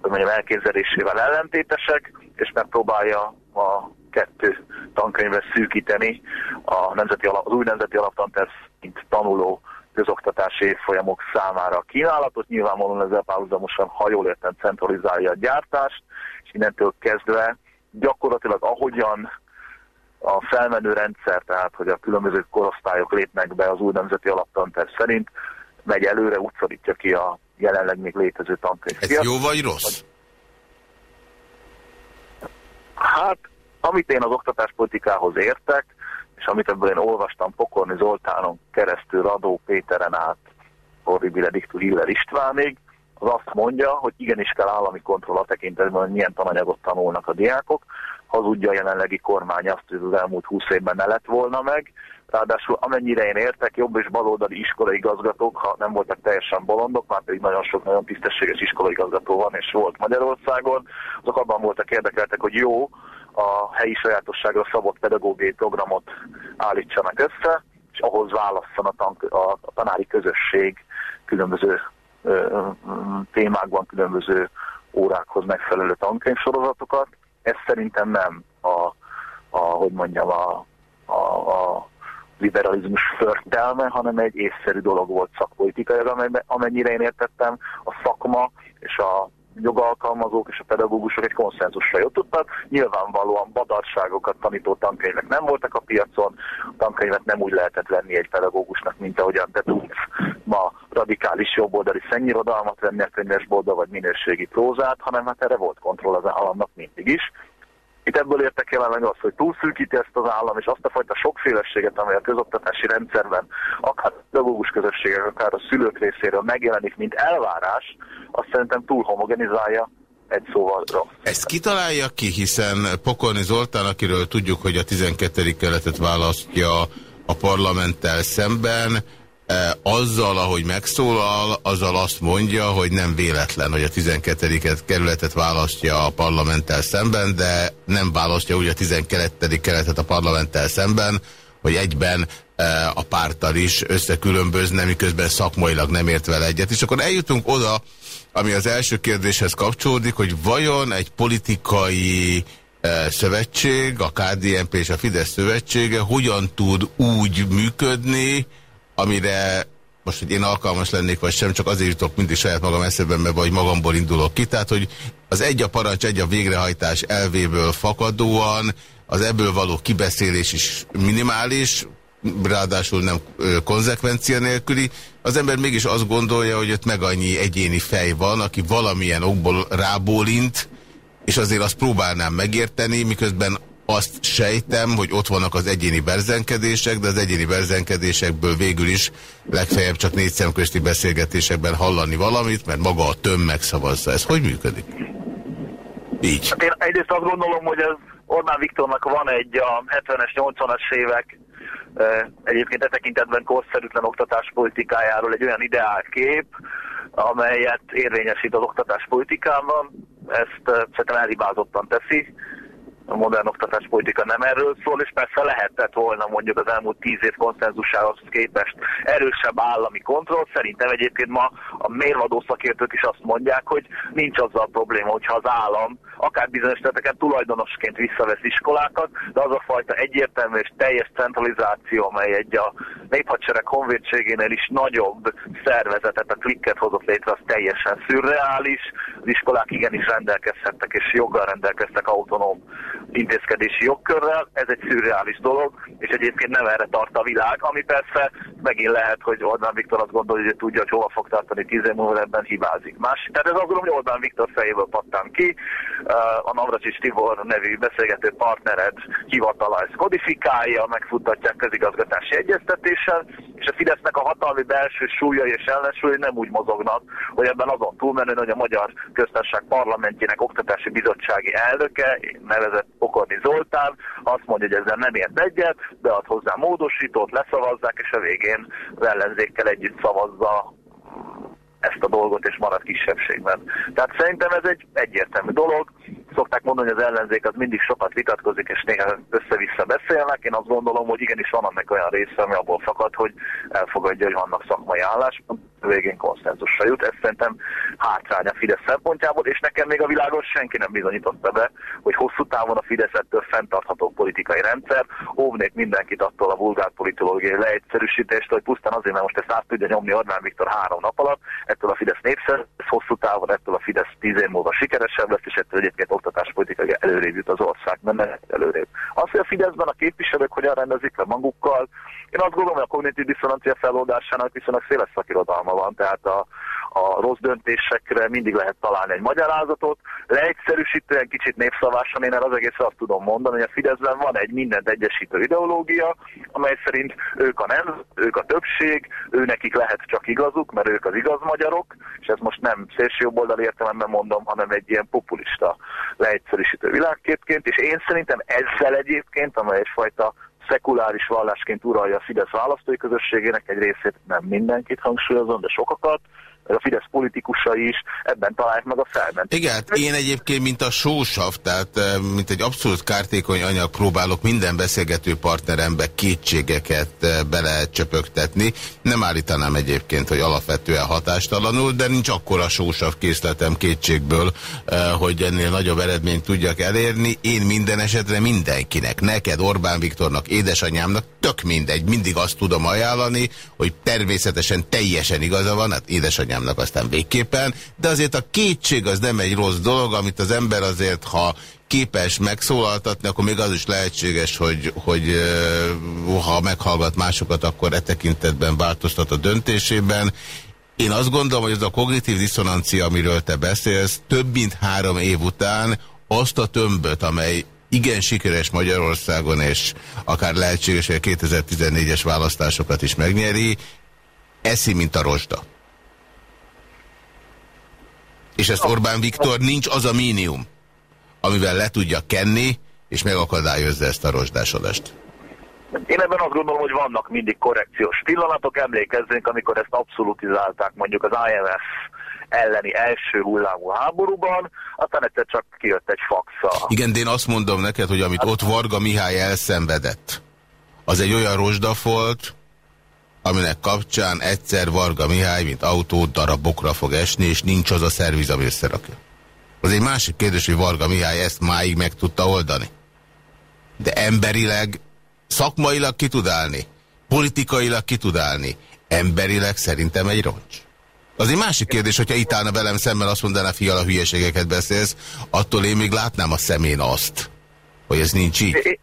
hogy mondjam, elképzelésével ellentétesek, és megpróbálja a kettő tankönyvet szűkíteni a nemzeti alap, az új nemzeti alaptanterv mint tanuló közoktatási évfolyamok számára a kínálatot. Nyilvánvalóan ezzel párhuzamosan, ha jól értem, centralizálja a gyártást, és innentől kezdve gyakorlatilag ahogyan a felmenő rendszer, tehát hogy a különböző korosztályok lépnek be az új nemzeti alaptanterv szerint, megy előre, utcadítja ki a jelenleg még létező tankönyv. Ez jó vagy rossz? Hát, amit én az oktatáspolitikához értek, és amit ebből én olvastam Pokorni Zoltánon keresztül Radó Péteren át Horribile Diktur Hiller Istvánig, az azt mondja, hogy igenis kell állami kontroll a tekintetben, hogy milyen tananyagot tanulnak a diákok. Hazudja a jelenlegi kormány azt, hogy az elmúlt húsz évben ne lett volna meg, Ráadásul amennyire én értek, jobb és baloldali iskolaigazgatók, ha nem voltak teljesen bolondok, már pedig nagyon sok nagyon tisztességes iskolaigazgató van és volt Magyarországon, azok abban voltak érdekeltek, hogy jó, a helyi sajátosságra szabott pedagógiai programot állítsanak össze, és ahhoz válasszon a, tank, a, tanári közösség különböző ö, témákban, különböző órákhoz megfelelő tankönyvsorozatokat. Ez szerintem nem a, a hogy mondjam, a, a, a liberalizmus förtelme, hanem egy észszerű dolog volt szakpolitikailag, amennyire én értettem, a szakma és a jogalkalmazók és a pedagógusok egy konszenzusra jutottak. Nyilvánvalóan badarságokat tanító tankönyvek nem voltak a piacon, a tankönyvet nem úgy lehetett venni egy pedagógusnak, mint ahogyan te tudsz ma radikális jobboldali szennyirodalmat venni a könyvesboltba, vagy minőségi prózát, hanem hát erre volt kontroll az államnak mindig is. Itt ebből értek jelenleg az, hogy túlszűkíti ezt az állam, és azt a fajta sokféleséget, amely a közoktatási rendszerben, akár a pedagógus közösségek, akár a szülők részéről megjelenik, mint elvárás, azt szerintem túl homogenizálja, egy szóval rossz. Ezt kitalálja ki, hiszen Pokolni Zoltán, akiről tudjuk, hogy a 12. keletet választja a parlamenttel szemben, azzal, ahogy megszólal, azzal azt mondja, hogy nem véletlen, hogy a 12. kerületet választja a parlamenttel szemben, de nem választja úgy a 12. kerületet a parlamenttel szemben, hogy egyben a párttal is összekülönbözne, miközben szakmailag nem ért vele egyet. És akkor eljutunk oda, ami az első kérdéshez kapcsolódik, hogy vajon egy politikai szövetség, a KDNP és a Fidesz szövetsége hogyan tud úgy működni, amire most, hogy én alkalmas lennék, vagy sem, csak azért jutok mindig saját magam eszembe, mert vagy magamból indulok ki. Tehát, hogy az egy a parancs, egy a végrehajtás elvéből fakadóan, az ebből való kibeszélés is minimális, ráadásul nem konzekvencia nélküli, az ember mégis azt gondolja, hogy ott meg annyi egyéni fej van, aki valamilyen okból rábólint, és azért azt próbálnám megérteni, miközben azt sejtem, hogy ott vannak az egyéni berzenkedések, de az egyéni berzenkedésekből végül is legfeljebb csak négy szemközti beszélgetésekben hallani valamit, mert maga a tömeg szavazza. Ez hogy működik? Így. Hát én egyrészt azt gondolom, hogy ez Orbán Viktornak van egy a 70-es, 80-as évek egyébként e tekintetben korszerűtlen oktatáspolitikájáról egy olyan ideálkép, amelyet érvényesít az oktatáspolitikában. Ezt szerintem elhibázottan teszi a modern oktatáspolitika nem erről szól, és persze lehetett volna mondjuk az elmúlt tíz év konszenzusához képest erősebb állami kontroll. Szerintem egyébként ma a mérvadó szakértők is azt mondják, hogy nincs azzal probléma, hogyha az állam akár bizonyos területeken tulajdonosként visszavesz iskolákat, de az a fajta egyértelmű és teljes centralizáció, amely egy a néphadsereg honvédségénél is nagyobb szervezetet, a klikket hozott létre, az teljesen szürreális. Az iskolák igenis rendelkezhettek és joggal rendelkeztek autonóm intézkedési jogkörrel. Ez egy szürreális dolog, és egyébként nem erre tart a világ, ami persze megint lehet, hogy Orbán Viktor azt gondolja, hogy tudja, hogy hova fog tartani tíz év múlva, ebben hibázik. Más, tehát ez azt hogy Orbán Viktor fejéből pattan ki. A Navracsics Tibor nevű beszélgető partnered hivatala ezt kodifikálja, megfuttatják közigazgatási egyeztetéssel, és a Fidesznek a hatalmi belső súlya és ellensúlya nem úgy mozognak, hogy ebben azon túlmenően, hogy a Magyar Köztársaság Parlamentjének Oktatási Bizottsági elnöke, nevezett Pokorni Zoltán, azt mondja, hogy ezzel nem ért egyet, bead hozzá módosítót, leszavazzák, és a végén az ellenzékkel együtt szavazza ezt a dolgot, és marad kisebbségben. Tehát szerintem ez egy egyértelmű dolog. Szokták mondani, hogy az ellenzék az mindig sokat vitatkozik, és néha össze-vissza beszélnek. Én azt gondolom, hogy igenis van annak olyan része, ami abból fakad, hogy elfogadja, hogy vannak szakmai álláspont, végén konszenzusra jut. Ez szerintem hátrány a Fidesz szempontjából, és nekem még a világon senki nem bizonyította be, hogy hosszú távon a Fidesz ettől fenntartható politikai rendszer. Óvnék mindenkit attól a vulgár politológiai leegyszerűsítést, hogy pusztán azért, mert most ezt át tudja nyomni Orbán Viktor három nap alatt, ettől a Fidesz népszer, hosszú távon ettől a Fidesz tíz év múlva sikeresebb lesz, és ettől egyébként oktatáspolitikai előrébb jut az ország, nem mehet előrébb. Az, hogy a Fideszben a képviselők hogyan rendezik le magukkal, én azt gondolom, hogy a kognitív diszonancia feloldásának viszonylag széles szakirodalma van, tehát a, a rossz döntésekre mindig lehet találni egy magyarázatot. Leegyszerűsítően kicsit népszavásan én az egészre azt tudom mondani, hogy a Fideszben van egy mindent egyesítő ideológia, amely szerint ők a nem, ők a többség, ő nekik lehet csak igazuk, mert ők az igaz magyarok, és ez most nem szélsőjobboldali értelemben mondom, hanem egy ilyen populista leegyszerűsítő világképként, és én szerintem ezzel egyébként, amely egyfajta szekuláris vallásként uralja a Fidesz választói közösségének egy részét, nem mindenkit hangsúlyozom, de sokakat, a Fidesz politikusai is ebben találják meg a felment. Igen, én egyébként, mint a sósav, tehát eh, mint egy abszolút kártékony anyag próbálok minden beszélgető partnerembe kétségeket eh, belecsöpögtetni. Nem állítanám egyébként, hogy alapvetően hatástalanul, de nincs akkora sósav készletem kétségből, eh, hogy ennél nagyobb eredményt tudjak elérni. Én minden esetre mindenkinek, neked, Orbán Viktornak, édesanyámnak, tök mindegy, mindig azt tudom ajánlani, hogy természetesen teljesen igaza van, hát édesanyám anyámnak aztán végképpen, de azért a kétség az nem egy rossz dolog, amit az ember azért, ha képes megszólaltatni, akkor még az is lehetséges, hogy, hogy ha meghallgat másokat, akkor e tekintetben változtat a döntésében. Én azt gondolom, hogy ez a kognitív diszonancia, amiről te beszélsz, több mint három év után azt a tömböt, amely igen sikeres Magyarországon, és akár lehetséges, hogy a 2014-es választásokat is megnyeri, eszi, mint a rozsda. És ezt Orbán Viktor nincs az a mínium, amivel le tudja kenni, és megakadályozza ezt a rozsdásodást. Én ebben azt gondolom, hogy vannak mindig korrekciós pillanatok, emlékezzünk, amikor ezt abszolutizálták mondjuk az IMF elleni első hullámú háborúban, aztán egyszer csak kijött egy faxa. Igen, de én azt mondom neked, hogy amit ott Varga Mihály elszenvedett, az egy olyan rozsdafolt, aminek kapcsán egyszer Varga Mihály, mint autó darabokra fog esni, és nincs az a szerviz, ami összerakja. Az egy másik kérdés, hogy Varga Mihály ezt máig meg tudta oldani. De emberileg, szakmailag ki tud állni, politikailag ki tud állni, emberileg szerintem egy roncs. Az egy másik kérdés, hogyha itt állna velem szemben, azt mondaná, fiala hülyeségeket beszélsz, attól én még látnám a szemén azt, hogy ez nincs így.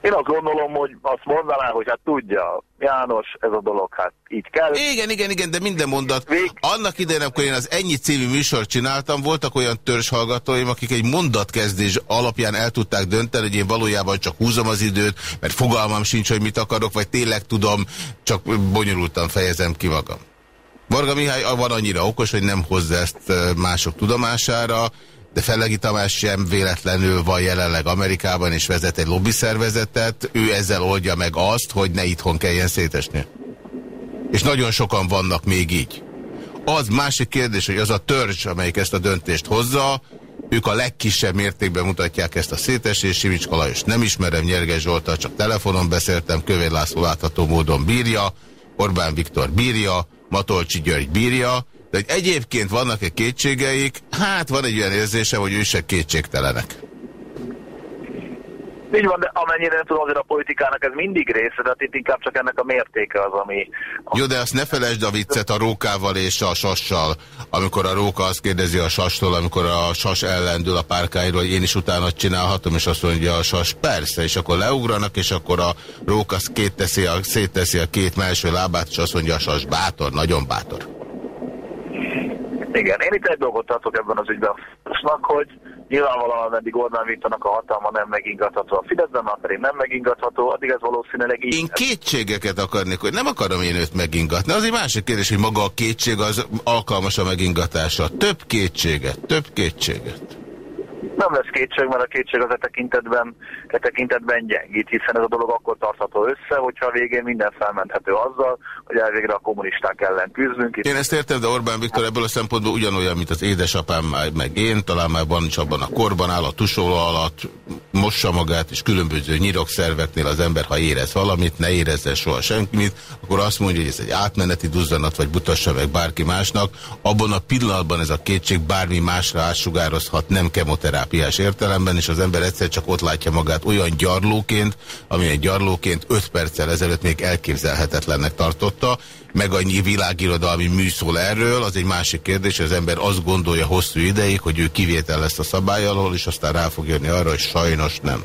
Én azt gondolom, hogy azt mondaná, hogy hát tudja, János, ez a dolog, hát így kell. Igen, igen, igen, de minden mondat. Vég... Annak idején, amikor én az Ennyi című műsort csináltam, voltak olyan törzshallgatóim, akik egy mondatkezdés alapján el tudták dönteni, hogy én valójában csak húzom az időt, mert fogalmam sincs, hogy mit akarok, vagy tényleg tudom, csak bonyolultan fejezem ki magam. Varga Mihály van annyira okos, hogy nem hozza ezt mások tudomására, de Fellegi Tamás sem véletlenül van jelenleg Amerikában és vezet egy lobbyszervezetet, ő ezzel oldja meg azt, hogy ne itthon kelljen szétesni. És nagyon sokan vannak még így. Az másik kérdés, hogy az a törzs, amelyik ezt a döntést hozza, ők a legkisebb mértékben mutatják ezt a szétesést, Simicska Lajos nem ismerem, Nyerges Zsoltal csak telefonon beszéltem, Kövér László látható módon bírja, Orbán Viktor bírja, Matolcsi György bírja, de hogy egyébként vannak-e kétségeik, hát van egy olyan érzése, hogy ő se kétségtelenek. Így van, de amennyire nem tudom, azért a politikának ez mindig része, tehát itt inkább csak ennek a mértéke az, ami... Jó, de azt ne felejtsd a viccet a rókával és a sassal, amikor a róka azt kérdezi a sastól, amikor a sas ellendül a párkáiról, hogy én is utána csinálhatom, és azt mondja a sas, persze, és akkor leugranak, és akkor a róka két teszi a, szétteszi a két melső lábát, és azt mondja a sas, bátor, nagyon bátor. Igen, én itt egy dolgot tartok ebben az ügyben hogy nyilvánvalóan eddig Orbán Viktornak a hatalma nem megingatható. A Fideszben már pedig nem megingatható, addig ez valószínűleg így. Én kétségeket akarnék, hogy nem akarom én őt megingatni. Az egy másik kérdés, hogy maga a kétség az alkalmas a megingatásra. Több kétséget, több kétséget nem lesz kétség, mert a kétség az e tekintetben, e tekintetben gyengít, hiszen ez a dolog akkor tartható össze, hogyha a végén minden felmenthető azzal, hogy elvégre a kommunisták ellen küzdünk. Én ezt értem, de Orbán Viktor ebből a szempontból ugyanolyan, mint az édesapám meg én, talán már van is abban a korban áll a tusoló alatt, mossa magát, és különböző nyirokszerveknél az ember, ha érez valamit, ne érezze soha senkit, akkor azt mondja, hogy ez egy átmeneti duzzanat, vagy butassa meg bárki másnak. Abban a pillanatban ez a kétség bármi másra átsugározhat, nem kemoterápia terápiás értelemben, és az ember egyszer csak ott látja magát olyan gyarlóként, ami egy gyarlóként 5 perccel ezelőtt még elképzelhetetlennek tartotta, meg annyi világirodalmi műszól erről, az egy másik kérdés, az ember azt gondolja hosszú ideig, hogy ő kivétel lesz a szabály alól, és aztán rá fog jönni arra, hogy sajnos nem.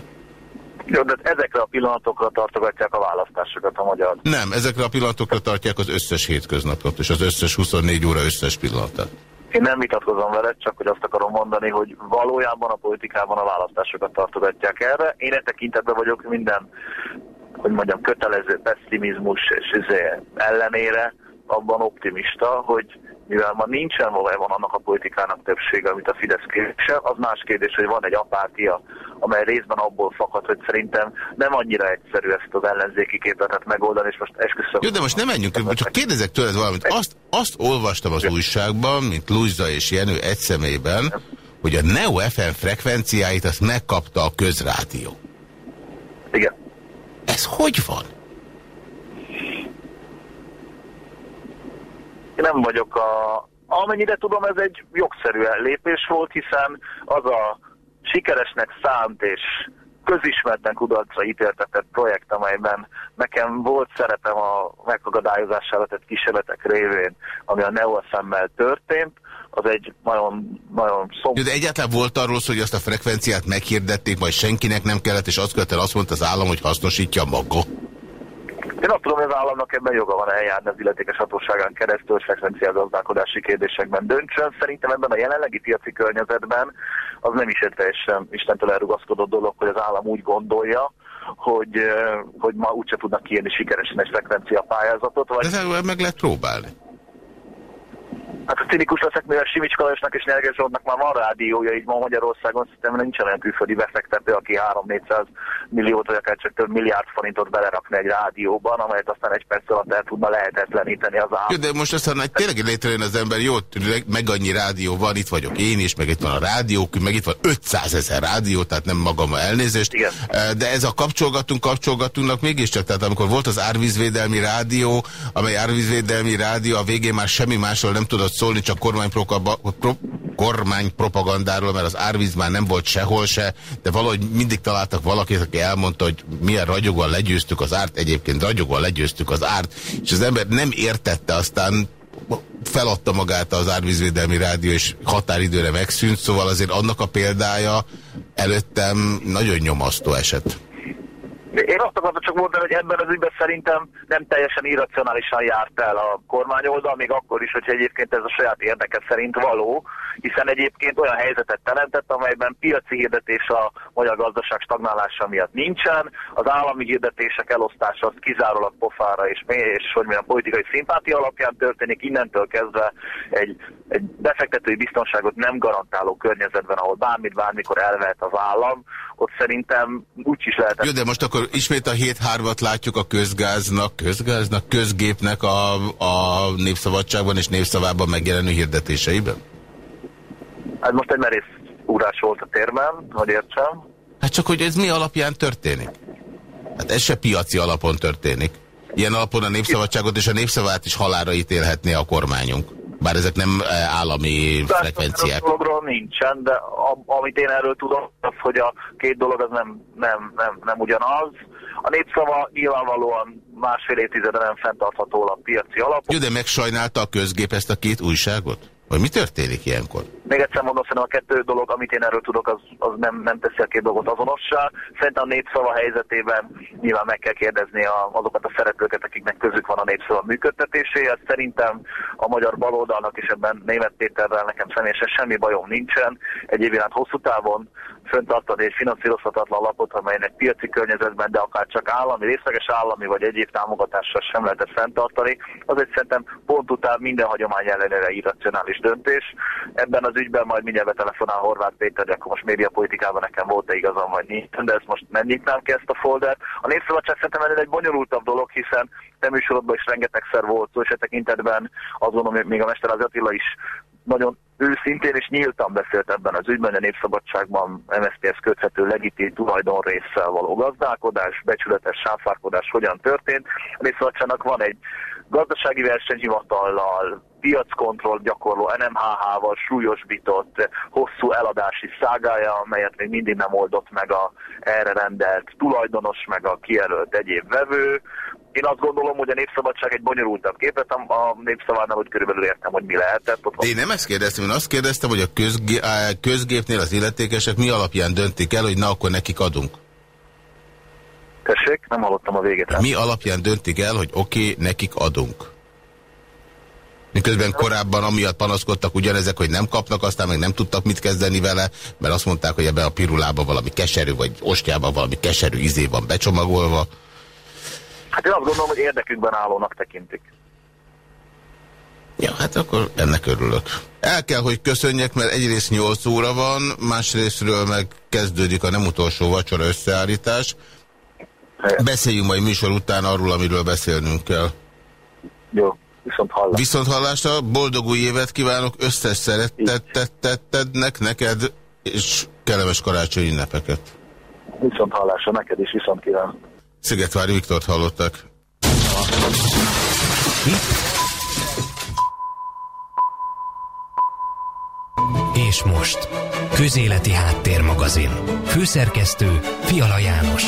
Jó, de ezekre a pillanatokra tartogatják a választásokat a magyar. Nem, ezekre a pillanatokra tartják az összes hétköznapot, és az összes 24 óra összes pillanatát. Én nem vitatkozom veled, csak hogy azt akarom mondani, hogy valójában a politikában a választásokat tartogatják erre. Én e tekintetben vagyok minden, hogy mondjam, kötelező pessimizmus és izé ellenére abban optimista, hogy mivel ma nincsen valójában annak a politikának többsége, amit a Fidesz képvisel, az más kérdés, hogy van egy apátia, amely részben abból fakad, hogy szerintem nem annyira egyszerű ezt az ellenzéki képletet megoldani, és most esküszöm. Jó, de most nem menjünk, csak kérdezek tőled valamit. Azt, azt olvastam az újságban, mint Luisa és Jenő egy szemében, hogy a Neo FM frekvenciáit azt megkapta a közrádió. Igen. Ez hogy van? Nem vagyok a... Amennyire tudom, ez egy jogszerű lépés volt, hiszen az a sikeresnek szánt és közismerten kudarcra ítéltetett projekt, amelyben nekem volt szerepem a megakadályozására tett kísérletek révén, ami a NeoFM-mel történt, az egy nagyon, nagyon szomorú. De egyáltalán volt arról szó, hogy azt a frekvenciát meghirdették, majd senkinek nem kellett, és azt követően azt mondta az állam, hogy hasznosítja maga. Én azt tudom, hogy az államnak ebben joga van eljárni az illetékes hatóságán keresztül, hogy frekvenciágazdálkodási kérdésekben döntsön. Szerintem ebben a jelenlegi piaci környezetben az nem is egy teljesen Istentől elrugaszkodott dolog, hogy az állam úgy gondolja, hogy, hogy ma úgyse tudnak kiírni sikeresen egy frekvencia pályázatot. Vagy... De meg lehet próbálni. Hát a cinikus leszek, mivel Simics Kalajosnak és Nyerges Zsoltnak már van rádiója, így ma Magyarországon szerintem nincsen olyan külföldi befektető, aki 3-400 milliót vagy akár csak több milliárd forintot belerakni egy rádióban, amelyet aztán egy perc alatt el tudna lehetetleníteni az állam. De most aztán egy tényleg létrejön az ember, jó, meg annyi rádió van, itt vagyok én is, meg itt van a rádió, meg itt van 500 ezer rádió, tehát nem magam a elnézést. Igen. De ez a kapcsolgatunk, kapcsolgatunknak mégiscsak, tehát amikor volt az árvízvédelmi rádió, amely árvízvédelmi rádió a végén már semmi másról nem tudott szólni, csak kormánypropagandáról, mert az árvíz már nem volt sehol se, de valahogy mindig találtak valakit, aki elmondta, hogy milyen ragyogóan legyőztük az árt, egyébként ragyogóan legyőztük az árt, és az ember nem értette, aztán feladta magát az árvízvédelmi rádió, és határidőre megszűnt, szóval azért annak a példája előttem nagyon nyomasztó eset. Én azt akartam csak mondani, hogy ebben az ügyben szerintem nem teljesen irracionálisan járt el a kormányoldal, még akkor is, hogy egyébként ez a saját érdeke szerint való, hiszen egyébként olyan helyzetet teremtett, amelyben piaci hirdetés a magyar gazdaság stagnálása miatt nincsen, az állami hirdetések elosztása az kizárólag pofára és, és hogy mondjam, politikai szimpátia alapján történik, innentől kezdve egy, egy befektetői biztonságot nem garantáló környezetben, ahol bármit bármikor elvehet az állam, ott szerintem úgy is lehet. Jó, de most akkor ismét a 7-3-at látjuk a közgáznak, közgáznak, közgépnek a, a népszabadságban és népszavában megjelenő hirdetéseiben? Hát most egy merész úrás volt a térben, hogy értsem. Hát csak, hogy ez mi alapján történik? Hát ez se piaci alapon történik. Ilyen alapon a népszabadságot és a népszavát is halára ítélhetné a kormányunk. Bár ezek nem eh, állami de frekvenciák. dologról nincsen, de a, amit én erről tudom, az, hogy a két dolog az nem, nem, nem, nem ugyanaz. A népszava nyilvánvalóan másfél évtizede nem fenntartható a piaci alapon. Jó, de megsajnálta a közgép ezt a két újságot? Vagy mi történik ilyenkor? Még egyszer mondom, szerintem a kettő dolog, amit én erről tudok, az, az nem, nem teszi a két dolgot azonossá. Szerintem a népszava helyzetében nyilván meg kell kérdezni a, azokat a szereplőket, akiknek közük van a népszava működtetéséhez. Szerintem a magyar baloldalnak is ebben német Péterrel nekem személyesen semmi bajom nincsen. Egyébként hosszú távon föntartani egy finanszírozhatatlan lapot, amelynek piaci környezetben, de akár csak állami, részleges állami vagy egyéb támogatással sem lehetett fenntartani, az egy szerintem pont után minden hagyomány ellenére irracionális döntés. Ebben az ügyben majd mindjárt betelefonál Horváth Péter, de akkor most médiapolitikában nekem volt-e igazam, vagy nincs, de ezt most nem nyitnám ki ezt a foldert. A népszabadság szerintem ennél egy bonyolultabb dolog, hiszen te műsorodban is rengetegszer volt szó, és e tekintetben azt gondolom, még a Mester az Attila is nagyon őszintén és nyíltan beszélt ebben az ügyben, a népszabadságban MSZP-hez köthető legitim tulajdonrészsel való gazdálkodás, becsületes sáfárkodás hogyan történt. A népszabadságnak van egy gazdasági versenyhivatallal, piackontroll gyakorló NMHH-val súlyosbított hosszú eladási szágája, amelyet még mindig nem oldott meg a erre rendelt tulajdonos, meg a kijelölt egyéb vevő. Én azt gondolom, hogy a népszabadság egy bonyolultabb képet, a népszavánál hogy körülbelül értem, hogy mi lehetett. Ott én nem ezt kérdeztem, én azt kérdeztem, hogy a közgé közgépnél az illetékesek mi alapján döntik el, hogy na akkor nekik adunk. Tessék, nem hallottam a végét. Mi alapján döntik el, hogy oké, okay, nekik adunk? Miközben korábban amiatt panaszkodtak ugyanezek, hogy nem kapnak, aztán meg nem tudtak mit kezdeni vele, mert azt mondták, hogy ebbe a pirulába valami keserű, vagy ostjában valami keserű izé van becsomagolva. Hát én azt gondolom, hogy érdekükben állónak tekintik. Ja, hát akkor ennek örülök. El kell, hogy köszönjek, mert egyrészt 8 óra van, másrésztről meg kezdődik a nem utolsó vacsora összeállítás. Beszéljünk majd műsor után arról, amiről beszélnünk kell. Jó, viszont hallásra. Viszont hallásra, boldog új évet kívánok, összes szeretetednek neked, és kellemes karácsonyi ünnepeket. Viszont hallásra neked is, viszont kívánok. Szigetvári Viktort hallottak. És most, Közéleti Háttérmagazin. Főszerkesztő Fiala János.